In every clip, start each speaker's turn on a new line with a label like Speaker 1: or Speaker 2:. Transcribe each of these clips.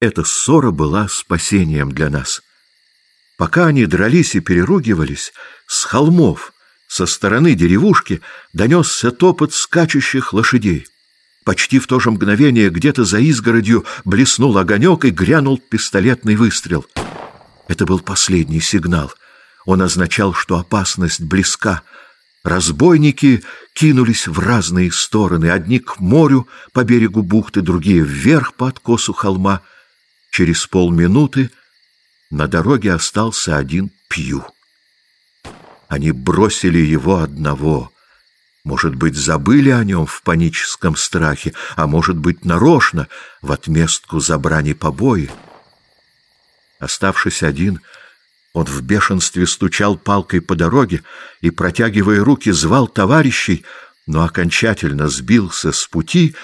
Speaker 1: Эта ссора была спасением для нас. Пока они дрались и переругивались, с холмов, со стороны деревушки, донесся топот скачущих лошадей. Почти в то же мгновение где-то за изгородью блеснул огонек и грянул пистолетный выстрел. Это был последний сигнал. Он означал, что опасность близка. Разбойники кинулись в разные стороны, одни к морю по берегу бухты, другие вверх по откосу холма. Через полминуты на дороге остался один Пью. Они бросили его одного. Может быть, забыли о нем в паническом страхе, а может быть, нарочно, в отместку за брани побои. Оставшись один, он в бешенстве стучал палкой по дороге и, протягивая руки, звал товарищей, но окончательно сбился с пути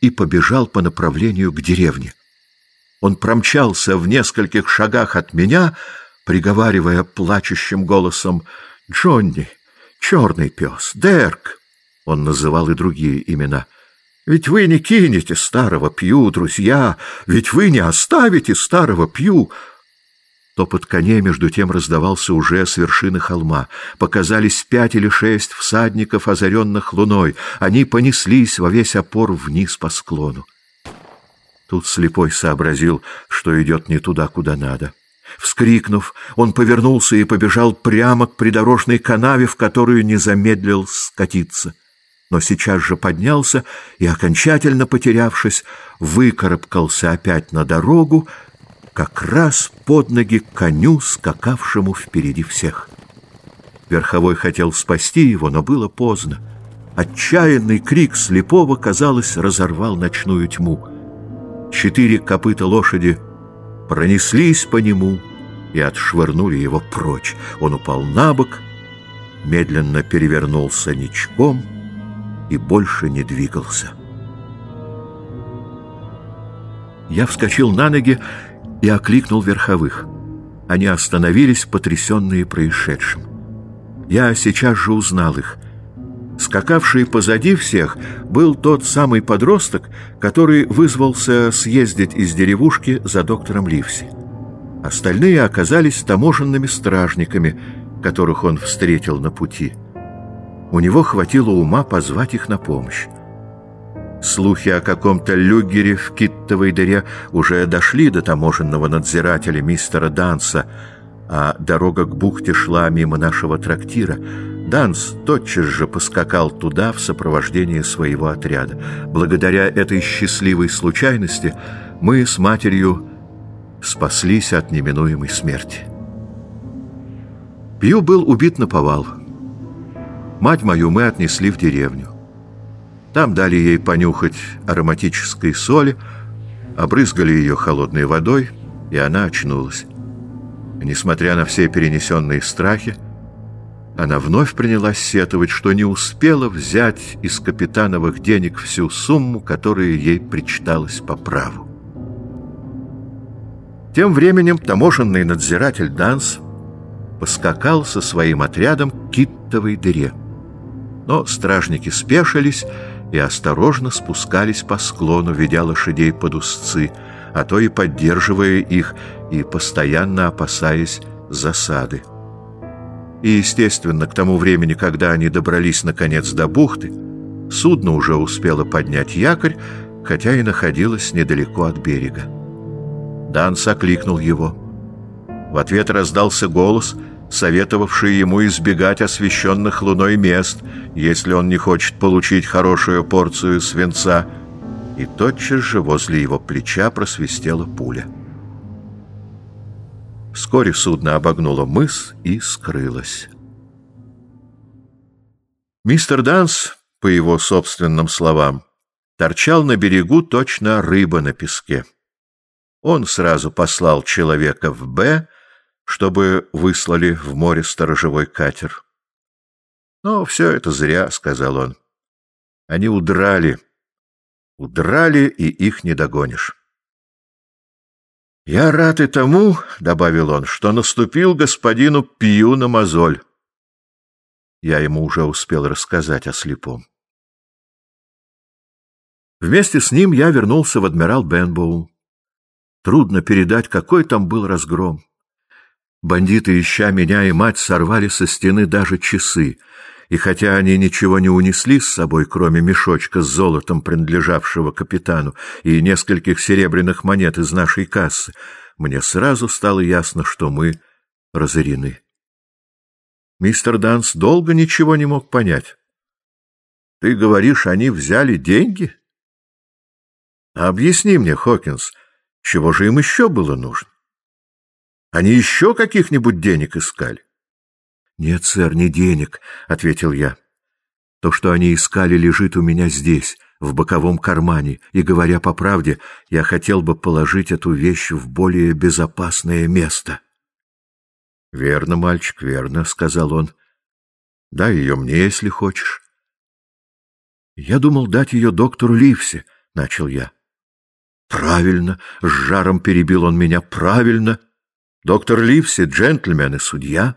Speaker 1: и побежал по направлению к деревне. Он промчался в нескольких шагах от меня, приговаривая плачущим голосом «Джонни, черный пес, Дерк!» Он называл и другие имена. «Ведь вы не кинете старого Пью, друзья! Ведь вы не оставите старого Пью!» Топот коней между тем раздавался уже с вершины холма. Показались пять или шесть всадников, озаренных луной. Они понеслись во весь опор вниз по склону. Тут слепой сообразил, что идет не туда, куда надо. Вскрикнув, он повернулся и побежал прямо к придорожной канаве, в которую не замедлил скатиться. Но сейчас же поднялся и, окончательно потерявшись, выкарабкался опять на дорогу, как раз под ноги коню, скакавшему впереди всех. Верховой хотел спасти его, но было поздно. Отчаянный крик слепого, казалось, разорвал ночную тьму. Четыре копыта лошади пронеслись по нему и отшвырнули его прочь. Он упал на бок, медленно перевернулся ничком и больше не двигался. Я вскочил на ноги и окликнул верховых. Они остановились, потрясенные происшедшим. Я сейчас же узнал их — Скакавший позади всех был тот самый подросток, который вызвался съездить из деревушки за доктором Ливси. Остальные оказались таможенными стражниками, которых он встретил на пути. У него хватило ума позвать их на помощь. Слухи о каком-то люгере в киттовой дыре уже дошли до таможенного надзирателя мистера Данса, а дорога к бухте шла мимо нашего трактира — Данс тотчас же поскакал туда в сопровождении своего отряда. Благодаря этой счастливой случайности мы с матерью спаслись от неминуемой смерти. Пью был убит на повал. Мать мою мы отнесли в деревню. Там дали ей понюхать ароматической соли, обрызгали ее холодной водой, и она очнулась. Несмотря на все перенесенные страхи, она вновь принялась сетовать, что не успела взять из капитановых денег всю сумму, которая ей причиталась по праву. Тем временем таможенный надзиратель Данс поскакал со своим отрядом к киттовой дыре. Но стражники спешились и осторожно спускались по склону, ведя лошадей под узцы, а то и поддерживая их и постоянно опасаясь засады. И, естественно, к тому времени, когда они добрались наконец до бухты, судно уже успело поднять якорь, хотя и находилось недалеко от берега. Данс окликнул его. В ответ раздался голос, советовавший ему избегать освещенных луной мест, если он не хочет получить хорошую порцию свинца, и тотчас же возле его плеча просвистела пуля. Вскоре судно обогнуло мыс и скрылось. Мистер Данс, по его собственным словам, торчал на берегу точно рыба на песке. Он сразу послал человека в «Б», чтобы выслали в море сторожевой катер. «Но все это зря», — сказал он. «Они удрали. Удрали, и их не догонишь». «Я рад и тому, — добавил он, — что наступил господину Пью на мозоль». Я ему уже успел рассказать о слепом. Вместе с ним я вернулся в адмирал Бенбоу. Трудно передать, какой там был разгром. Бандиты, ища меня и мать, сорвали со стены даже часы, и хотя они ничего не унесли с собой, кроме мешочка с золотом, принадлежавшего капитану, и нескольких серебряных монет из нашей кассы, мне сразу стало ясно, что мы разорены. Мистер Данс долго ничего не мог понять. — Ты говоришь, они взяли деньги? — Объясни мне, Хокинс, чего же им еще было нужно? Они еще каких-нибудь денег искали? — Нет, сэр, не денег, — ответил я. То, что они искали, лежит у меня здесь, в боковом кармане, и, говоря по правде, я хотел бы положить эту вещь в более безопасное место. — Верно, мальчик, верно, — сказал он. — Дай ее мне, если хочешь. — Я думал дать ее доктору Ливсе, — начал я. — Правильно, — с жаром перебил он меня, — правильно. — Доктор Ливси — джентльмен и судья.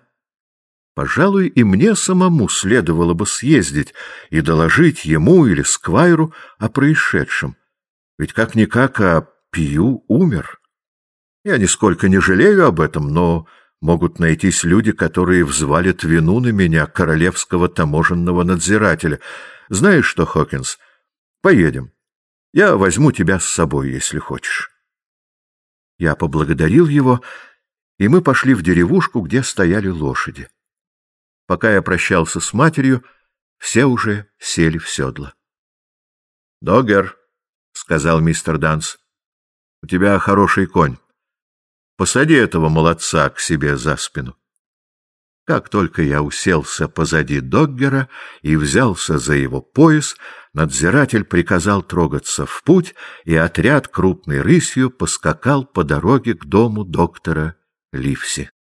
Speaker 1: Пожалуй, и мне самому следовало бы съездить и доложить ему или Сквайру о происшедшем. Ведь как-никак, а Пью умер. Я нисколько не жалею об этом, но могут найтись люди, которые взвалят вину на меня, королевского таможенного надзирателя. Знаешь что, Хокинс, поедем. Я возьму тебя с собой, если хочешь. Я поблагодарил его и мы пошли в деревушку, где стояли лошади. Пока я прощался с матерью, все уже сели в седло. — Догер, — сказал мистер Данс, — у тебя хороший конь. Посади этого молодца к себе за спину. Как только я уселся позади Доггера и взялся за его пояс, надзиратель приказал трогаться в путь, и отряд крупной рысью поскакал по дороге к дому доктора Ливси.